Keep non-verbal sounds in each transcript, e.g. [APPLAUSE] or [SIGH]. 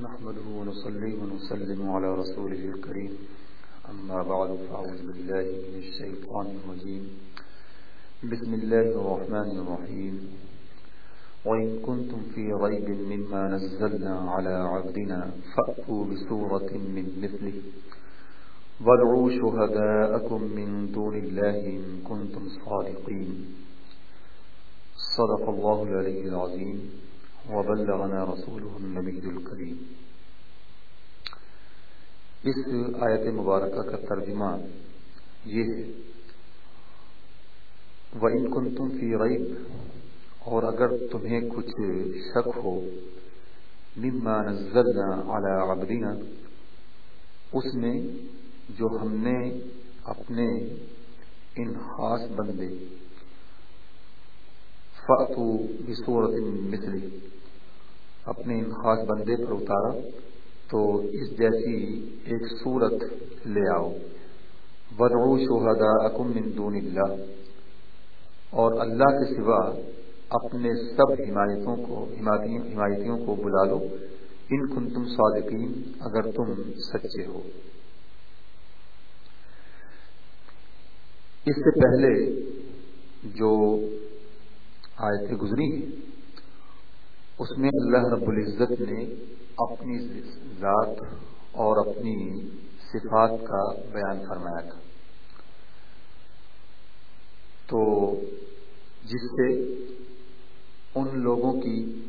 نحمده ونصلي ونسلم على رسوله الكريم. أما بعد، فأعوذ بالله من الشيطان الرجيم. بسم الله الرحمن الرحيم. وإن كنتم في ريب مما نزلنا على عبدنا، فأتوا بسورة من مثله. وادعوا شهداءكم من دون الله إن كنتم صادقين. صدق الله العلي العظيم. وبلغنا رسوله النبي الكريم. اس آیت مبارکہ کا ترجمہ یہ ہے، وَإِن كُنْتُمْ فِي رَيْب اور اگر تمہیں کچھ شک ہو، مما نزلنا على عبدنا، اس میں جو ہم نے اپنے ان خاص بندے فاتو بصورت مثلی اپنے ان خاص بندے پر اتارا تو اس جیسی ایک صورت لے آؤ۔ ودعو شہداءکم من دون اللہ اور اللہ کے سوا اپنے سب حمایتوں کو حمایتیوں کو بلا لو۔ ان کن تم صادقین، اگر تم سچے ہو۔ اس سے پہلے جو آیتیں گزری اس میں اللہ رب العزت نے اپنی ذات اور اپنی صفات کا بیان فرمایا تھا۔ تو جس سے ان لوگوں کی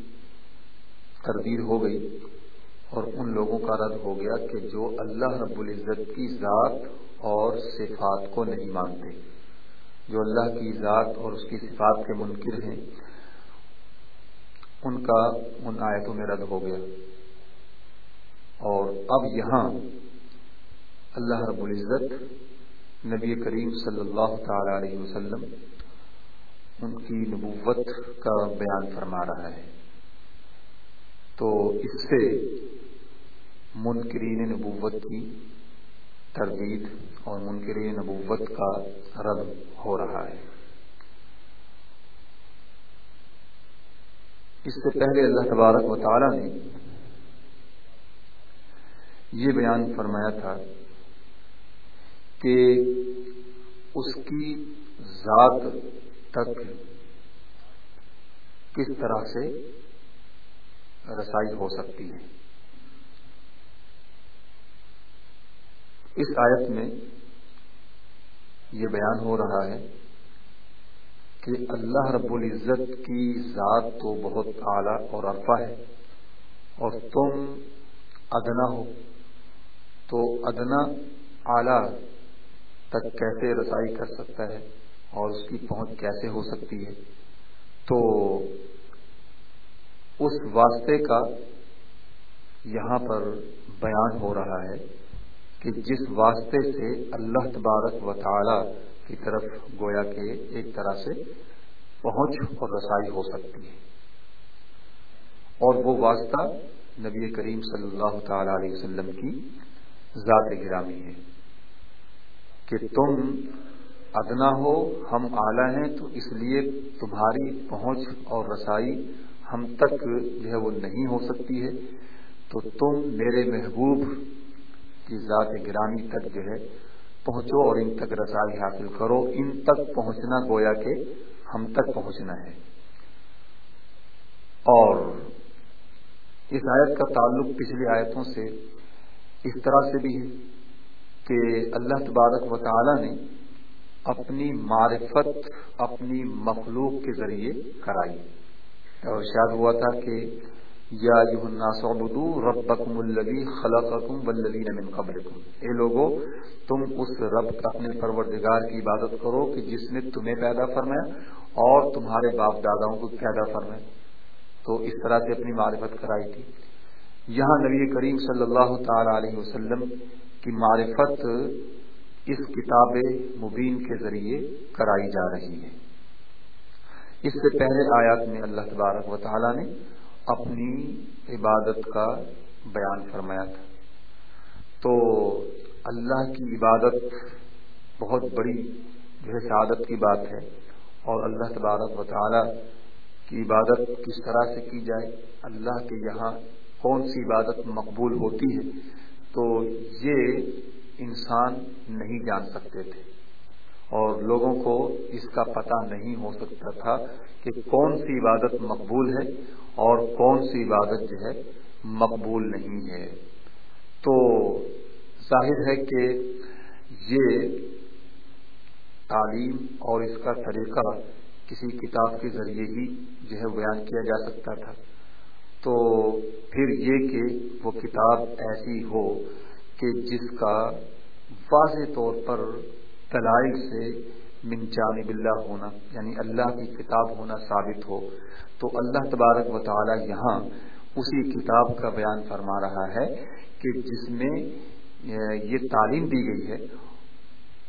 تردید ہو گئی اور ان لوگوں کا رد ہو گیا کہ جو اللہ رب العزت کی ذات اور صفات کو نہیں مانتے۔ جو اللہ کی ذات اور اس کی صفات کے منکر ہیں، ان کا ان آیتوں میں رد ہو گیا۔ اور اب یہاں اللہ رب العزت، نبی کریم صلی اللہ تعالی علیہ وسلم، ان کی نبوت کا بیان فرما رہا ہے۔ تو اس سے منکرین نبوت کی تردید اور منکر نبوت کا رد ہو رہا ہے۔ اس سے پہلے اللہ تبارک و تعالی نے یہ بیان فرمایا تھا کہ اس کی ذات تک کس طرح سے رسائی ہو سکتی ہے۔ اس آیت میں یہ بیان ہو رہا ہے کہ اللہ رب العزت کی ذات تو بہت اعلیٰ اور ارفا ہے اور تم ادنا ہو۔ تو ادنا اعلی تک کیسے رسائی کر سکتا ہے اور اس کی پہنچ کیسے ہو سکتی ہے؟ تو اس واسطے کا یہاں پر بیان ہو رہا ہے کہ جس واسطے سے اللہ تبارک و تعالی کی طرف گویا کے ایک طرح سے پہنچ اور رسائی ہو سکتی ہے۔ اور وہ واسطہ نبی کریم صلی اللہ تعالی علیہ وسلم کی ذات گرامی ہے کہ تم ادنا ہو، ہم اعلی ہیں، تو اس لیے تمہاری پہنچ اور رسائی ہم تک جو ہے وہ نہیں ہو سکتی ہے۔ تو تم میرے محبوب کی ذات گرامی تک جو ہے پہنچو اور ان تک رسائی حاصل کرو۔ ان تک پہنچنا گویا کہ ہم تک پہنچنا ہے۔ اور اس آیت کا تعلق پچھلی آیتوں سے اس طرح سے بھی ہے کہ اللہ تبارک و تعالی نے اپنی معرفت اپنی مخلوق کے ذریعے کرائی۔ اور شاید ہوا تھا کہ یا الناس عبدو ربکم الذی خلقکم والذین من قبلکم۔ اے لوگو، تم اس رب کا اپنے پروردگار کی عبادت کرو کہ جس نے تمہیں پیدا فرمایا اور تمہارے باپ داداؤں کو پیدا فرمایا۔ تو اس طرح سے اپنی معرفت کرائی تھی۔ یہاں نبی کریم صلی اللہ تعالی علیہ وسلم کی معرفت اس کتاب مبین کے ذریعے کرائی جا رہی ہے۔ اس سے پہلے آیات میں اللہ تبارک و تعالی نے اپنی عبادت کا بیان فرمایا تھا۔ تو اللہ کی عبادت بہت بڑی جو ہے سعادت کی بات ہے اور اللہ تبارک و تعالی کی عبادت کس طرح سے کی جائے، اللہ کے یہاں کون سی عبادت مقبول ہوتی ہے، تو یہ انسان نہیں جان سکتے تھے۔ اور لوگوں کو اس کا پتہ نہیں ہو سکتا تھا کہ کون سی عبادت مقبول ہے اور کون سی عبادت جو ہے مقبول نہیں ہے۔ تو ظاہر ہے کہ یہ تعلیم اور اس کا طریقہ کسی کتاب کے ذریعے ہی جو ہے بیان کیا جا سکتا تھا۔ تو پھر یہ کہ وہ کتاب ایسی ہو کہ جس کا واضح طور پر دلائل سے من جانب اللہ ہونا یعنی اللہ کی کتاب ہونا ثابت ہو، تو اللہ تبارک و تعالی یہاں اسی کتاب کا بیان فرما رہا ہے کہ جس میں یہ تعلیم دی گئی ہے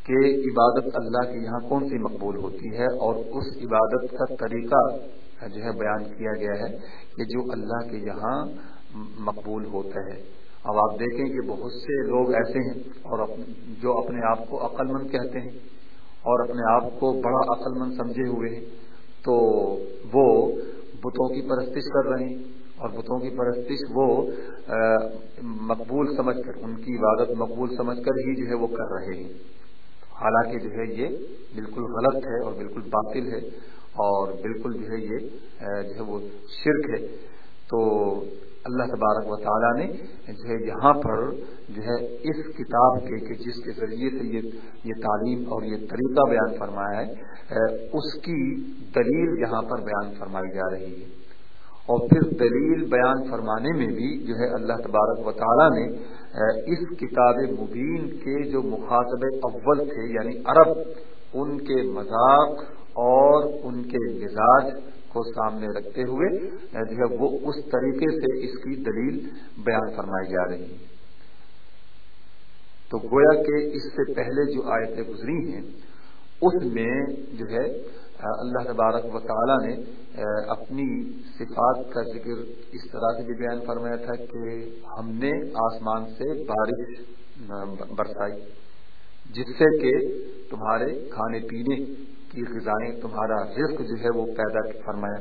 کہ عبادت اللہ کے یہاں کون سی مقبول ہوتی ہے اور اس عبادت کا طریقہ جو ہے بیان کیا گیا ہے کہ جو اللہ کے یہاں مقبول ہوتا ہے۔ اب آپ دیکھیں کہ بہت سے لوگ ایسے ہیں اور جو اپنے آپ کو عقل مند کہتے ہیں اور اپنے آپ کو بڑا عقل مند سمجھے ہوئے ہیں، تو وہ بتوں کی پرستش کر رہے ہیں اور بتوں کی پرستش وہ مقبول سمجھ کر، ان کی عبادت مقبول سمجھ کر ہی جو ہے وہ کر رہے ہیں۔ حالانکہ جو ہے یہ بالکل غلط ہے اور بالکل باطل ہے اور بالکل جو ہے یہ جو ہے وہ شرک ہے۔ تو اللہ تبارک و تعالیٰ نے جو ہے یہاں پر جو ہے اس کتاب کے کہ جس کے ذریعے سے یہ یہ تعلیم اور یہ طریقہ بیان فرمایا ہے اس کی دلیل یہاں پر بیان فرمائی جا رہی ہے۔ اور پھر دلیل بیان فرمانے میں بھی جو ہے اللہ تبارک و تعالیٰ نے اس کتاب مبین کے جو مخاطب اول تھے یعنی عرب، ان کے مذاق اور ان کے مزاج کو سامنے رکھتے ہوئے جو ہے وہ اس طریقے سے اس کی دلیل بیان فرمائی جا رہی ہے تو گویا کہ اس سے پہلے جو آیتیں گزری ہیں، اس میں جو ہے، اللہ تبارک و تعالی نے اپنی صفات کا ذکر اس طرح سے بھی بیان فرمایا تھا کہ ہم نے آسمان سے بارش برسائی، جس سے کہ تمہارے کھانے پینے کی غذائیں تمہارا رزق جو ہے وہ پیدا فرمایا۔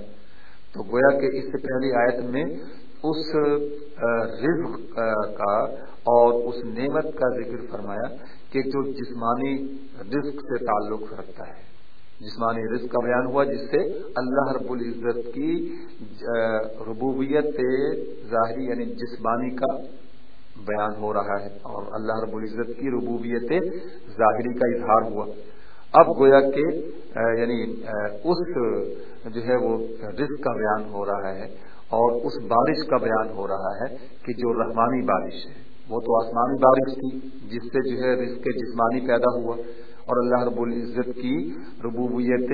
تو گویا کہ اس سے پہلی آیت میں اس رزق کا اور اس نعمت کا ذکر فرمایا کہ جو جسمانی رزق سے تعلق رکھتا ہے۔ جسمانی رزق کا بیان ہوا جس سے اللہ رب العزت کی ربوبیت ظاہری یعنی جسمانی کا بیان ہو رہا ہے اور اللہ رب العزت کی ربوبیت ظاہری کا اظہار ہوا۔ اب گویا کہ یعنی اس، جو ہے وہ رزق کا بیان ہو رہا ہے اور اس بارش کا بیان ہو رہا ہے کہ جو رحمانی بارش ہے، وہ تو آسمانی بارش تھی، جس سے جو ہے رزق جسمانی پیدا ہوا۔ اور اللہ رب العزت کی ربوبیت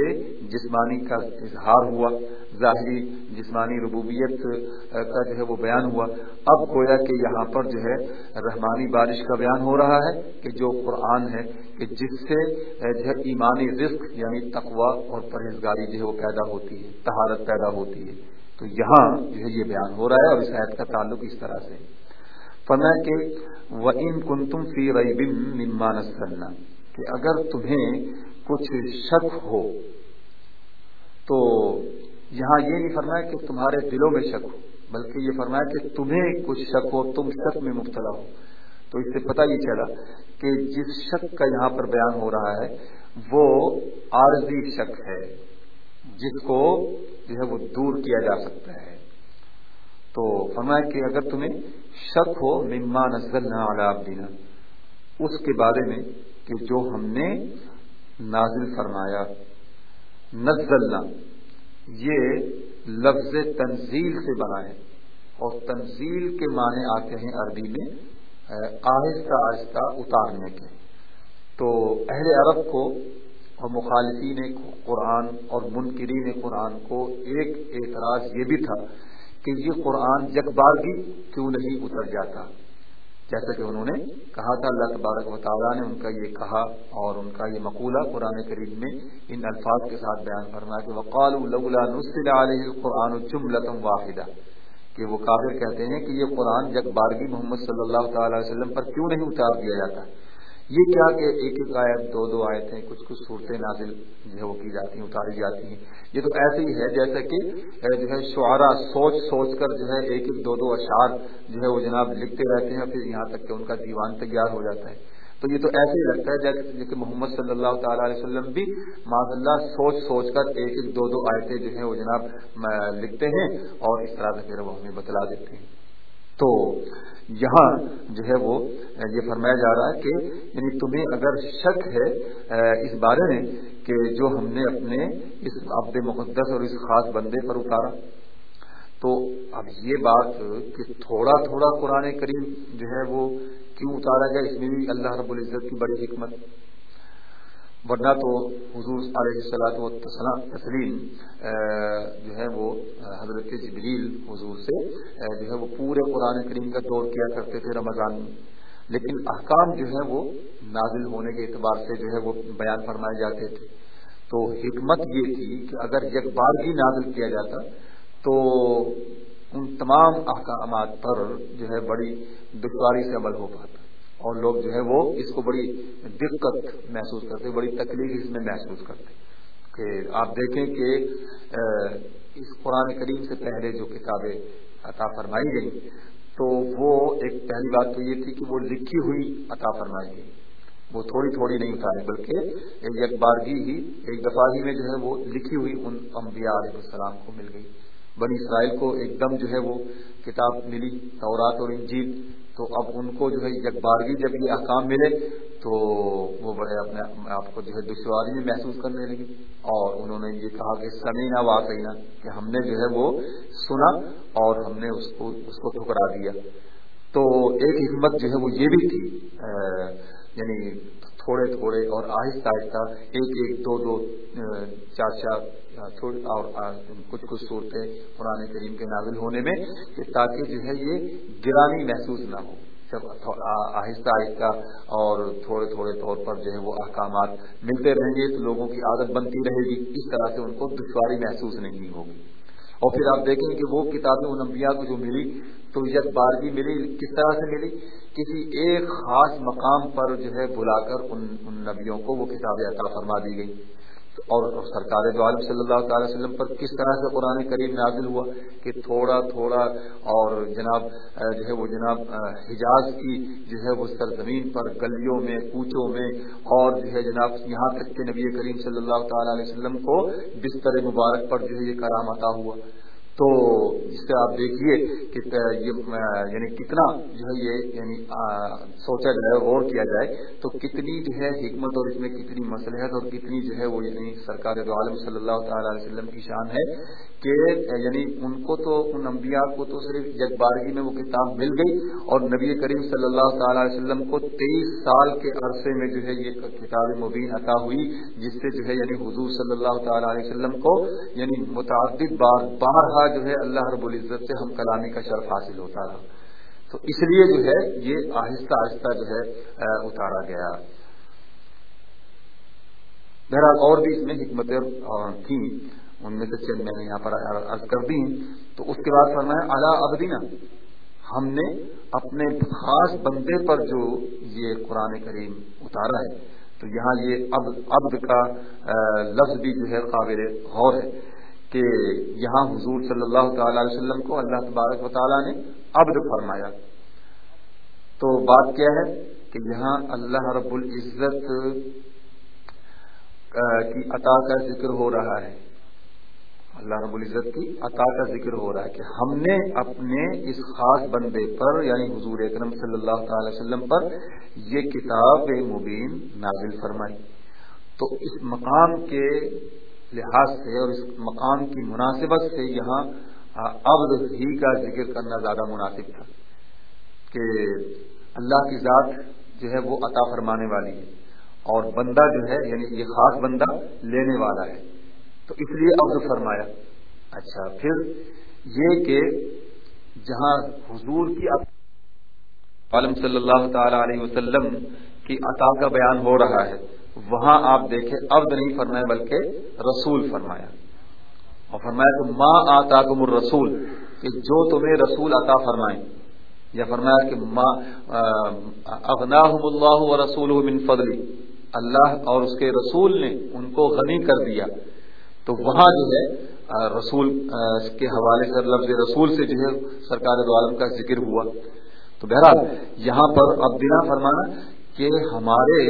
جسمانی کا اظہار ہوا، ظاہری جسمانی ربوبیت کا جو ہے وہ بیان ہوا۔ اب گویا کہ یہاں پر جو ہے رحمانی بارش کا بیان ہو رہا ہے کہ جو قرآن ہے کہ جس سے جو ہے ایمانی رزق یعنی تقوا اور پرہیزگاری جو ہے وہ پیدا ہوتی ہے تہارت پیدا ہوتی ہے۔ تو یہاں جو ہے یہ بیان ہو رہا ہے اور اس عید کا تعلق اس طرح سے فنا کے و ان کن تم فی رئی ممان کہ اگر تمہیں کچھ شک ہو، تو یہاں یہ نہیں فرمایا کہ تمہارے دلوں میں شک ہو، بلکہ یہ فرمایا کہ تمہیں کچھ شک ہو، تم شک میں مبتلا ہو۔ تو اس سے پتہ یہ چلا کہ جس شک کا یہاں پر بیان ہو رہا ہے، وہ عارضی شک ہے، جس کو جو ہے وہ دور کیا جا سکتا ہے۔ تو فرمایا کہ اگر تمہیں شک ہو، مما نزل نہ دینا اس کے بارے میں کہ جو ہم نے نازل فرمایا، نزلنا، یہ لفظ تنزیل سے بنا ہے۔ اور تنزیل کے معنی آتے ہیں عربی میں آہستہ آہستہ اتارنے کے۔ تو اہل عرب کو اور مخالفین قرآن اور منکرین قرآن کو ایک اعتراض یہ بھی تھا کہ یہ قرآن یکبارگی کیوں نہیں اتر جاتا۔ جیسا کہ انہوں نے کہا تھا، اللہ تبارک و تعالیٰ نے ان کا یہ کہا اور ان کا یہ مقولہ قرآن کریم میں ان الفاظ کے ساتھ بیان فرمایا کہ وقال نسل علیہ القرآن جملتم واحدہ کہ وہ کافر کہتے ہیں کہ یہ قرآن جگ بارگی محمد صلی اللہ تعالی وسلم پر کیوں نہیں اتار دیا جاتا؟ یہ کیا کہ ایک ایک آیت، دو دو آیتیں، کچھ کچھ صورتیں نازل جو ہے وہ کی جاتی ہیں، اتاری جاتی ہیں۔ یہ تو ایسے ہی ہے جیسا کہ جو ہے، شعرا سوچ سوچ کر جو ہے ایک ایک دو دو اشعار جو ہے وہ جناب لکھتے رہتے ہیں پھر یہاں تک کہ ان کا دیوان تیار ہو جاتا ہے۔ تو یہ تو ایسے ہی لگتا ہے جیسے کہ محمد صلی اللہ تعالی علیہ وسلم بھی معذ اللہ سوچ سوچ کر ایک ایک دو دو آیتیں جو ہیں وہ جناب لکھتے ہیں اور اس طرح سے پھر وہ ہمیں بتلا دیتے ہیں۔ تو یہاں جو ہے وہ یہ فرمایا جا رہا ہے کہ یعنی تمہیں اگر شک ہے اس بارے میں کہ جو ہم نے اپنے اس عبد مقدس اور اس خاص بندے پر اتارا، تو اب یہ بات کہ تھوڑا تھوڑا قرآن کریم جو ہے وہ کیوں اتارا گیا، اس میں بھی اللہ رب العزت کی بڑی حکمت۔ ورنہ تو حضور علیہ السلاۃ و تسلیم جو ہے وہ حضرت جبریل حضور سے جو ہے وہ پورے قرآن کریم کا دور کیا کرتے تھے رمضان میں۔ لیکن احکام جو ہے وہ نازل ہونے کے اعتبار سے جو ہے وہ بیان فرمائے جاتے تھے۔ تو حکمت یہ تھی کہ اگر یک بار بھی نازل کیا جاتا تو ان تمام احکامات پر جو ہے بڑی دشواری سے عمل ہو پاتا۔ اور لوگ جو ہے وہ اس کو بڑی دقت محسوس کرتے بڑی تکلیف اس میں محسوس کرتے کہ آپ دیکھیں کہ اس قرآن کریم سے پہلے جو کتابیں عطا فرمائی گئی تو وہ ایک پہلی بات تو یہ تھی کہ وہ لکھی ہوئی عطا فرمائی گئی۔ وہ تھوڑی تھوڑی نہیں اتاری بلکہ ایک بارگی ہی، ایک دفعہ ہی میں جو ہے وہ لکھی ہوئی ان انبیاء علیہ السلام کو مل گئی۔ بنی اسرائیل کو ایک دم جو ہے وہ کتاب ملی، تورات اور انجیل۔ تو اب ان کو جو ہے یک بارگی جب یہ احکام ملے تو وہ بڑے اپنے آپ کو جو ہے دشواری میں محسوس کرنے لگی اور انہوں نے یہ کہا کہ سمینا واقعی کہ ہم نے جو ہے وہ سنا اور ہم نے اس کو اس کو ٹھکرا دیا۔ تو ایک حکمت جو ہے وہ یہ بھی تھی یعنی تھوڑے تھوڑے اور آہستہ آہستہ ایک ایک دو دو چار چار اور کچھ کچھ صورتیں قرآن کریم کے نازل ہونے میں تاکہ جو ہے یہ گرانی محسوس نہ ہو۔ جب آہستہ آہستہ اور تھوڑے تھوڑے طور پر جو ہے وہ احکامات ملتے رہیں گے تو لوگوں کی عادت بنتی رہے گی۔ اس طرح سے ان کو دشواری محسوس نہیں ہوگی۔ اور پھر آپ دیکھیں کہ وہ کتابیں ان انبیاء کو جو ملی، تو یک بارگی ملی۔ کس طرح سے ملی؟ کسی ایک خاص مقام پر جو ہے بلا کر ان ان نبیوں کو وہ کتابیں عطا فرما دی گئی اور سرکار دو عالم صلی اللہ تعالی وسلم پر کس طرح سے قرآن کریم نازل ہوا کہ تھوڑا تھوڑا اور جناب جو ہے وہ جناب حجاز کی جو ہے وہ سرزمین پر گلیوں میں، کوچوں میں اور جو ہے جناب یہاں تک کہ نبی کریم صلی اللہ تعالی علیہ وسلم کو بستر مبارک پر جو ہے یہ کرام عطا ہوا۔ تو اس سے آپ دیکھیے کہ یہ یعنی کتنا جو ہے یہ یعنی سوچا جائے، غور کیا جائے، تو کتنی جو ہے حکمت اور اس میں کتنی مسلحت اور کتنی جو ہے وہ یعنی سرکار دو عالم صلی اللہ تعالی علیہ وسلم کی شان ہے کہ یعنی ان کو تو، ان انبیاء کو تو صرف یک بارگی میں وہ کتاب مل گئی اور نبی کریم صلی اللہ تعالی علیہ وسلم کو تیئیس سال کے عرصے میں جو ہے یہ کتاب مبین عطا ہوئی، جس سے جو ہے یعنی حضور صلی اللہ تعالی علیہ وسلم کو یعنی متعدد بار، بارہا جو ہے اللہ رب العزت سے ہم کلامی کا شرف حاصل ہوتا رہا تو اس لیے جو ہے یہ آہستہ آہستہ جو ہے اتارا گیا۔ بہرحال اور بھی اس میں حکمتیں تھیں، ان میں سے چند میں نے یہاں پر عرض کر دی تو اس کے بعد فرمایا اللہ ابدینا ہم نے اپنے خاص بندے پر جو یہ قرآن کریم اتارا ہے، تو یہاں یہ اب، عبد کا لفظ بھی جو ہے قابل غور ہے۔ کہ یہاں حضور صلی اللہ تعالی علیہ وسلم کو اللہ تبارک و تعالیٰ نے عبد فرمایا۔ تو بات کیا ہے کہ یہاں اللہ رب العزت کی عطا کا ذکر ہو رہا ہے۔ اللہ رب العزت کی عطا کا ذکر ہو رہا ہے کہ ہم نے اپنے اس خاص بندے پر یعنی حضور اکرم صلی اللہ تعالی وسلم پر، یہ کتاب مبین نازل فرمائی۔ تو اس مقام کے لحاظ سے اور اس مقام کی مناسبت سے یہاں عبد ہی کا ذکر کرنا زیادہ مناسب تھا کہ اللہ کی ذات جو ہے وہ عطا فرمانے والی ہے اور بندہ جو ہے یعنی یہ خاص بندہ لینے والا ہے۔ تو اس لیے عبد فرمایا۔ اچھا پھر یہ کہ جہاں حضور کی عالم صلی اللہ تعالی علیہ وسلم کی عطا کا بیان ہو رہا ہے وہاں آپ دیکھیں عبد نہیں فرمایا بلکہ رسول فرمایا۔ اور فرمایا تو ماں آتا کم الرسول، کہ جو تمہیں رسول عطا فرمائیں یا فرمایا کہ ما اغناہم اللہ و رسول من فضلی۔ اللہ اور اس کے رسول نے ان کو غنی کر دیا۔ تو وہاں جو ہے رسول کے حوالے سے، لفظ رسول سے جو ہے، سرکار دو عالم کا ذکر ہوا۔ تو بہرحال، یہاں پر اب دینا فرمانا کہ ہمارے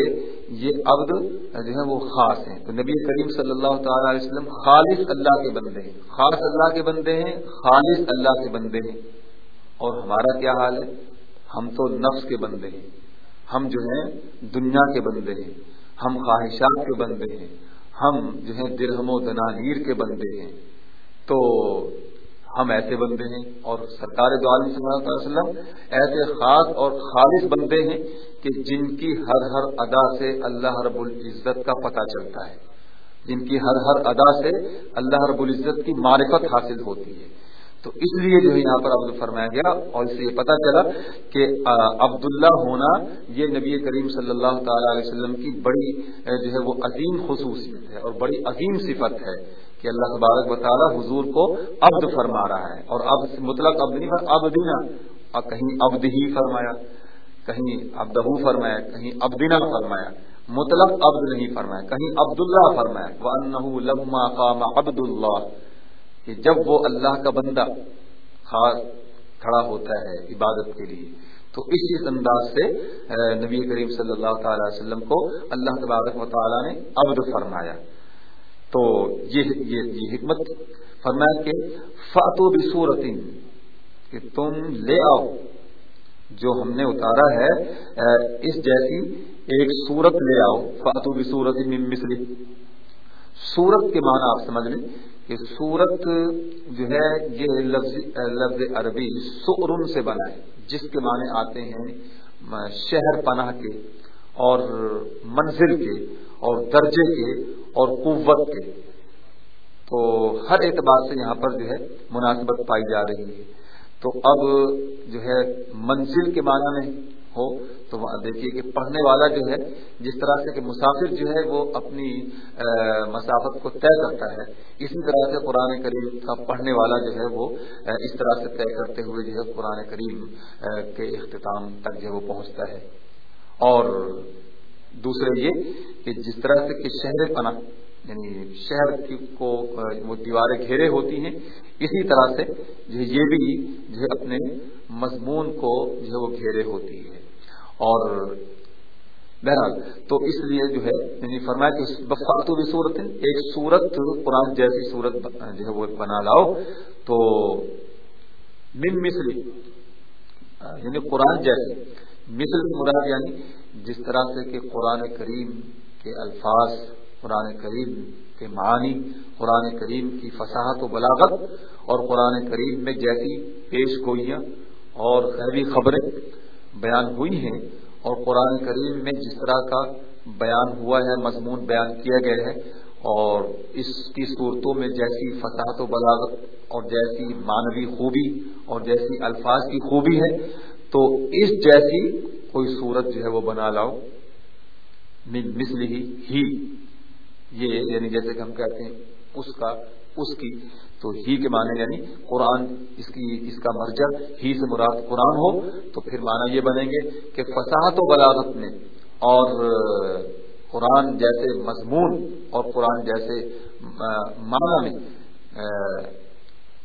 یہ عبد جو ہے وہ خاص ہیں۔ تو نبی کریم صلی اللہ تعالی علیہ وسلم خالص اللہ کے بندے ہیں۔ خاص اللہ کے بندے ہیں، خالص اللہ کے بندے ہیں۔ اور ہمارا کیا حال ہے؟ ہم تو نفس کے بندے ہیں۔ ہم جو ہیں دنیا کے بندے ہیں۔ ہم خواہشات کے بندے ہیں۔ ہم جو ہیں درہم و دنانیر کے بندے ہیں۔ تو ہم ایسے بندے ہیں اور سرکار دو عالم صلی اللہ علیہ وسلم ایسے خاص اور خالص بندے ہیں کہ جن کی ہر ہر ادا سے اللہ رب العزت کا پتہ چلتا ہے۔ جن کی ہر ہر ادا سے اللہ رب العزت کی معرفت حاصل ہوتی ہے۔ تو اس لیے جو ہے یہاں پر عبد فرمایا گیا اور اس سے یہ پتا چلا کہ عبداللہ ہونا یہ نبی کریم صلی اللہ تعالی علیہ وسلم کی بڑی، جو ہے وہ عظیم خصوصیت ہے اور بڑی عظیم صفت ہے۔ کہ اللہ تبارک و تعالیٰ حضور کو عبد فرما رہا ہے اور اب مطلق ابد نہیں ابدینا کہیں ابد ہی فرمایا، کہیں ابدہ فرمایا، کہیں ابدینا فرمایا۔ مطلق عبد نہیں فرمایا، کہیں عبداللہ فرمایا۔ وہ لما قام عبد اللہ کہ جب وہ اللہ کا بندہ خاص کھڑا ہوتا ہے عبادت کے لیے، تو اسی انداز سے نبی کریم صلی اللہ تعالی وسلم کو اللہ تبارک و تعالیٰ نے عبد فرمایا۔ تو یہ یہ, یہ حکمت فرمایا کہ فاتو بصورت کہ تم لے آؤ جو ہم نے اتارا ہے اس جیسی ایک صورت لے آؤ فاتو بصورت مصری سورت کے معنی آپ سمجھ لیں کہ سورت جو ہے یہ لفظ لفظ عربی سرن سے بنا ہے جس کے معنی آتے ہیں شہر پناہ کے اور منزل کے اور درجے کے اور قوت کے۔ تو ہر اعتبار سے یہاں پر جو ہے مناسبت پائی جا رہی ہے۔ تو اب جو ہے منزل کے معنی میں ہو تو وہاں دیکھیے کہ پڑھنے والا جو ہے جس طرح سے کہ مسافر جو ہے وہ اپنی مسافت کو طے کرتا ہے، اسی طرح سے قرآن کریم کا پڑھنے والا جو ہے وہ اس طرح سے طے کرتے ہوئے جو ہے قرآن کریم کے اختتام تک جو ہے وہ پہنچتا ہے۔ اور دوسرے یہ کہ جس طرح سے کہ شہر پناہ یعنی شہر کو وہ دیواریں گھیرے ہوتی ہیں، اسی طرح سے جو یہ بھی جو اپنے مضمون کو جو ہے وہ گھیرے ہوتی ہے۔ اور بہرحال، تو اس لیے جو ہے یعنی فرمایا کہ بفاتو بھی صورت ایک صورت قرآن جیسی صورت جو ہے وہ بنا لاؤ۔ تو من مصری یعنی قرآن جیسے مصر مراد یعنی جس طرح سے کہ قرآن کریم کے الفاظ، قرآن کریم کے معنی قرآن کریم کی فصاحت و بلاغت اور قرآن کریم میں جیسی پیش گوئیاں اور غیبی خبریں بیان ہوئی ہیں اور قرآن کریم میں جس طرح کا بیان ہوا ہے، مضمون بیان کیا گیا ہے اور اس کی صورتوں میں جیسی فساحت و بلاغت اور جیسی مانوی خوبی اور جیسی الفاظ کی خوبی ہے، تو اس جیسی کوئی صورت جو ہے وہ بنا لاؤ۔ مثل ہی ہی۔ یہ یعنی جیسے کہ ہم کہتے ہیں اس کا، اس کی۔ تو ہی کے معنی یعنی قرآن، اس کی، اس کا مرجع ہی سے مراد قرآن ہو۔ تو پھر معنی یہ بنیں گے کہ فصاحت و بلاغت میں اور قرآن جیسے مضمون اور قرآن جیسے معنی میں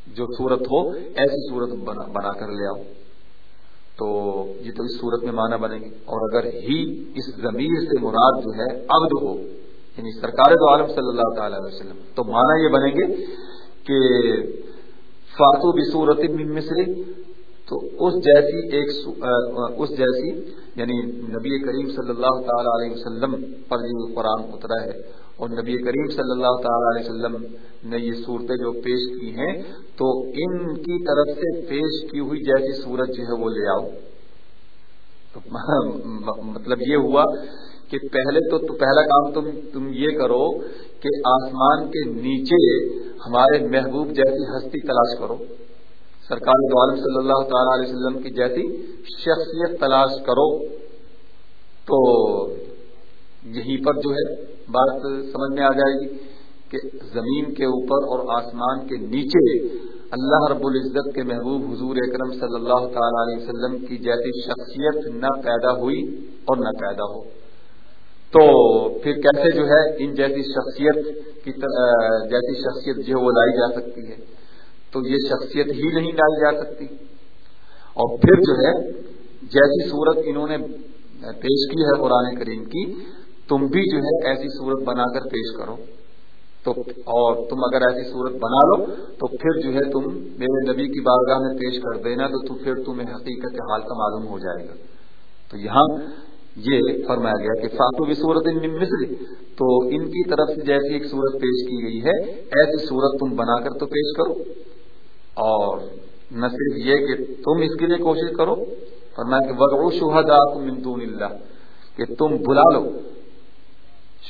جو صورت ہو، ایسی صورت بنا بنا کر لے آؤ۔ تو یہ تو اس صورت میں معنی بنے گی۔ اور اگر ہی اس ضمیر سے مراد جو ہے عبد ہو یعنی سرکار دو عالم صلی اللہ تعالی علیہ وسلم، تو معنی یہ بنیں گے کہ فاتو بصورت مصری تو اس جیسی ایک اس جیسی یعنی نبی کریم صلی اللہ تعالی علیہ وسلم پر یہ قرآن اترا ہے۔ اور نبی کریم صلی اللہ تعالی علیہ وسلم نے یہ صورتیں جو پیش کی ہیں، تو ان کی طرف سے پیش کی ہوئی جیسی صورت جو ہے وہ لے آؤ۔ [LAUGHS] مطلب یہ ہوا کہ پہلے تو پہلا کام تم تم یہ کرو کہ آسمان کے نیچے ہمارے محبوب جیسی ہستی تلاش کرو۔ سرکار عالم صلی اللہ تعالی علیہ وسلم کی جیسی شخصیت تلاش کرو۔ تو یہیں پر جو ہے بات سمجھ میں آ جائے گی کہ زمین کے اوپر اور آسمان کے نیچے اللہ رب العزت کے محبوب حضور اکرم صلی اللہ تعالی علیہ وسلم کی جیسی شخصیت نہ پیدا ہوئی اور نہ پیدا ہو۔ تو پھر کیسے جو ہے ان جیسی شخصیت کی جیسی شخصیت جو وہ لائی جا سکتی ہے؟ تو یہ شخصیت ہی نہیں لائی جا سکتی۔ اور پھر جو ہے، جیسی صورت انہوں نے پیش کی ہے قرآن کریم کی تم بھی جو ہے ایسی صورت بنا کر پیش کرو۔ تو اور تم اگر ایسی صورت بنا لو، تو پھر جو ہے تم میرے نبی کی بارگاہ میں پیش کر دینا، تو پھر تمہیں حقیقت حال کا معلوم ہو جائے گا۔ تو یہاں یہ فرمایا گیا کہ فاتو بھی صورت مصر تو ان کی طرف سے جیسی ایک صورت پیش کی گئی ہے، ایسی صورت تم بنا کر تو پیش کرو۔ اور نہ صرف یہ کہ تم اس کے لیے کوشش کرو، فرمایا کہ وغیرہ شہدا من دون اللہ کہ تم بلا لو۔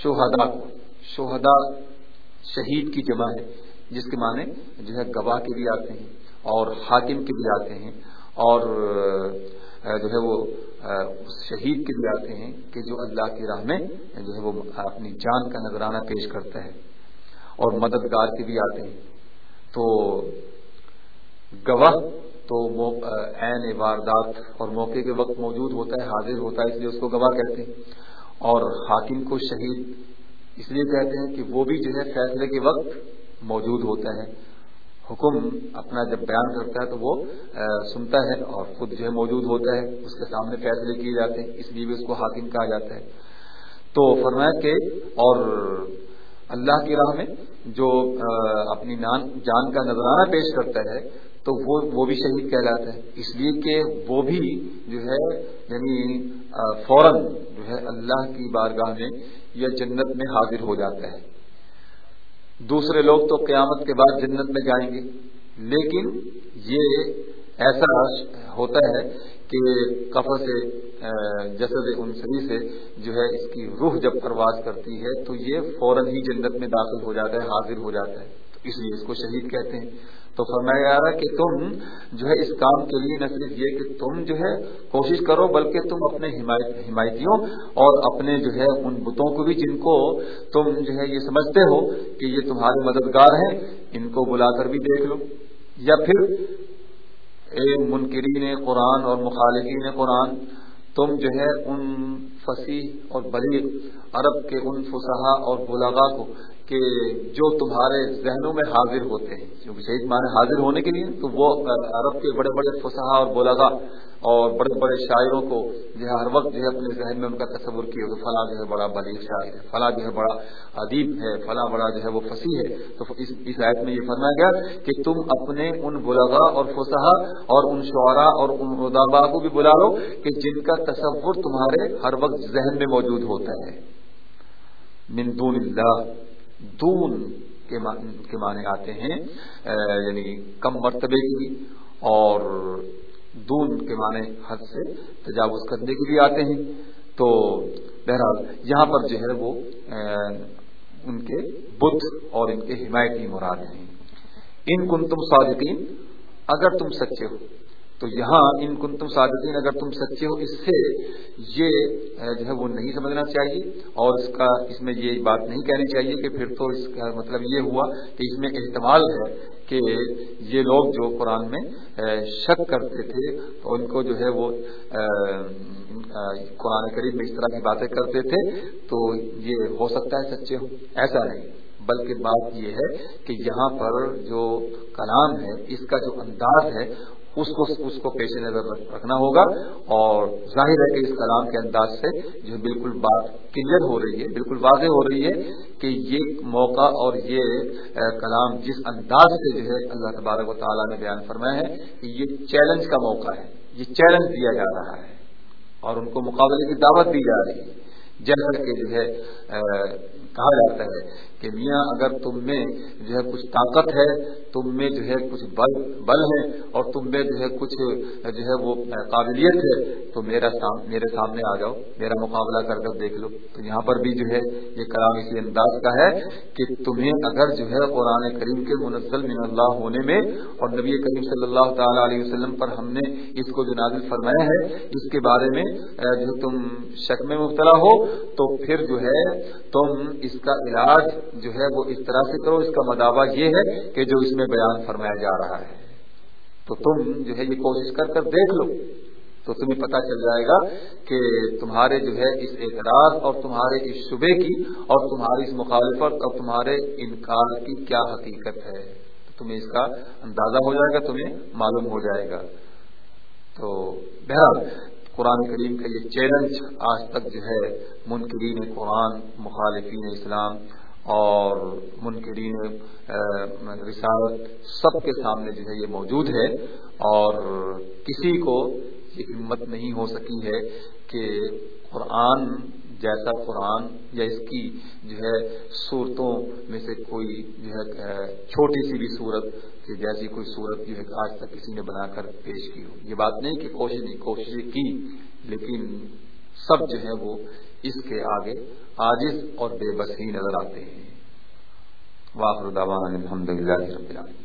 شہدا شہدا شہید کی جمع ہے، جس کے معنی جو ہے گواہ کے بھی آتے ہیں اور حاکم کے بھی آتے ہیں اور جو ہے وہ شہید کے بھی آتے ہیں کہ جو اللہ کی راہ میں جو ہے وہ اپنی جان کا نذرانہ پیش کرتا ہے اور مددگار کے بھی آتے ہیں۔ تو گواہ تو عین واردات اور موقع کے وقت موجود ہوتا ہے، حاضر ہوتا ہے، اس لیے اس کو گواہ کہتے ہیں۔ اور حاکم کو شہید اس لیے کہتے ہیں کہ وہ بھی جو ہے فیصلے کے وقت موجود ہوتا ہے حکم اپنا جب بیان کرتا ہے تو وہ سنتا ہے اور خود جو ہے موجود ہوتا ہے، اس کے سامنے فیصلے کیے جاتے ہیں، اس لیے بھی اس کو حاکم کہا جاتا ہے۔ تو فرمایا کہ، اور اللہ کی راہ میں جو اپنی جان کا نظرانہ پیش کرتا ہے تو وہ وہ بھی شہید کہلاتا ہے۔ اس لیے کہ وہ بھی جو ہے یعنی فوراً جو ہے اللہ کی بارگاہ میں یا جنت میں حاضر ہو جاتا ہے۔ دوسرے لوگ تو قیامت کے بعد جنت میں جائیں گے۔ لیکن یہ ایسا ہوتا ہے کہ کفر سے جسد انسری سے جو ہے اس کی روح جب پرواز کرتی ہے تو یہ فوراً ہی جنت میں داخل ہو جاتا ہے، حاضر ہو جاتا ہے۔ تو اس لیے اس کو شہید کہتے ہیں۔ تو فرمایا جا رہا کہ تم جو ہے اس کام کے لیے نہ صرف یہ کہ تم جو ہے کوشش کرو، بلکہ تم اپنے حمایتیوں اور اپنے جو ہے ان بتوں کو بھی جن کو تم جو ہے یہ سمجھتے ہو کہ یہ تمہارے مددگار ہیں، ان کو بلا کر بھی دیکھ لو۔ یا پھر، اے منکرین قرآن اور مخالفین قرآن، تم جو ہے ان فصیح اور بلیغ عرب کے ان فسحا اور بلاغا کو کہ جو تمہارے ذہنوں میں حاضر ہوتے ہیں کیونکہ شہید معنی حاضر ہونے کے لیے، تو وہ عرب کے بڑے بڑے فسح اور بولگا اور بڑے بڑے شاعروں کو جو ہے ہر وقت جو ہے اپنے ذہن میں ان کا تصور کیا کہ فلاں جو ہے بڑا بلیغ شاعر ہے، فلاں جو ہے بڑا ادیب ہے، فلاں بڑا جو ہے وہ فصیح ہے۔ تو اس اس آیت میں یہ فرمایا گیا کہ تم اپنے ان بلغا اور فسحا اور ان شعرا اور ان ادابا کو بھی بلا لو کہ جن کا تصور تمہارے ہر وقت ذہن میں موجود ہوتا ہے۔ من دون اللہ دون کے معنی آتے ہیں یعنی کم مرتبے کی اور دون کے معنی حد سے تجاوز کرنے کے بھی آتے ہیں۔ تو بہرحال یہاں پر جو ہے وہ ان کے بدھ اور ان کے حمایتی مراد ہیں۔ ان کن تم صادقین، اگر تم سچے ہو تو یہاں ان کن تم صادقین، اگر تم سچے ہو، اس سے یہ جو ہے وہ نہیں سمجھنا چاہیے اور اس کا، اس میں یہ بات نہیں کہنی چاہیے کہ پھر تو اس کا مطلب یہ ہوا کہ اس میں احتمال ہے کہ یہ لوگ جو قرآن میں شک کرتے تھے تو ان کو جو ہے وہ قرآن قریب میں اس طرح کی باتیں کرتے تھے، تو یہ ہو سکتا ہے سچے ہو ایسا نہیں، بلکہ بات یہ ہے کہ یہاں پر جو کلام ہے، اس کا جو انداز ہے اس کو اس کو پیش نظر رکھنا ہوگا۔ اور ظاہر ہے کہ اس کلام کے انداز سے جو بالکل بات کلیئر ہو رہی ہے، بالکل واضح ہو رہی ہے کہ یہ موقع اور یہ کلام جس انداز سے جو ہے اللہ تبارک و تعالیٰ نے بیان فرمایا ہے کہ یہ چیلنج کا موقع ہے، یہ چیلنج دیا جا رہا ہے اور ان کو مقابلے کی دعوت دی جا رہی ہے۔ جیسا کہ جو ہے کہا جاتا ہے کہ میاں، اگر تم میں جو ہے کچھ طاقت ہے، تم میں جو ہے کچھ بل بل ہے اور تم میں جو ہے کچھ جو ہے وہ قابلیت ہے تو میرا سام، میرے سامنے آ جاؤ، میرا مقابلہ کر کر دیکھ لو۔ تو یہاں پر بھی جو ہے یہ کلام اسی انداز کا ہے کہ تمہیں اگر جو ہے قرآن کریم کے منزل من اللہ ہونے میں اور نبی کریم صلی اللہ تعالی علیہ وسلم پر ہم نے اس کو جو نازل فرمایا ہے، اس کے بارے میں جو تم شک میں مبتلا ہو، تو پھر جو ہے تم اس کا علاج جو ہے وہ اس طرح سے کرو۔ اس کا مداوع یہ ہے کہ جو اس میں بیان فرمایا جا رہا ہے۔ تو تم جو ہے یہ کوشش کر کر دیکھ لو۔ تو تمہیں پتہ چل جائے گا کہ تمہارے جو ہے اس اعتراض اور تمہارے اس شبے کی اور تمہاری اس مخالفت اور تمہارے انکار کی کیا حقیقت ہے؟ تمہیں اس کا اندازہ ہو جائے گا، تمہیں معلوم ہو جائے گا۔ تو بہرحال، قرآن کریم کا یہ چیلنج آج تک جو ہے منکرین قرآن، مخالفین اسلام اور منکرین رسالت سب کے سامنے جو ہے یہ موجود ہے اور کسی کو یہ ہمت نہیں ہو سکی ہے کہ قرآن جیسا قرآن یا اس کی جو ہے صورتوں میں سے کوئی جو ہے چھوٹی سی بھی صورت کہ جیسی کوئی صورت جو ہے آج تک کسی نے بنا کر پیش کی ہو۔ یہ بات نہیں کہ کوشش نہیں کوشش کی، لیکن سب جو ہے وہ اس کے آگے عاجز اور بے بس ہی نظر آتے ہیں۔ واخر الحمد للہ رب العالمین۔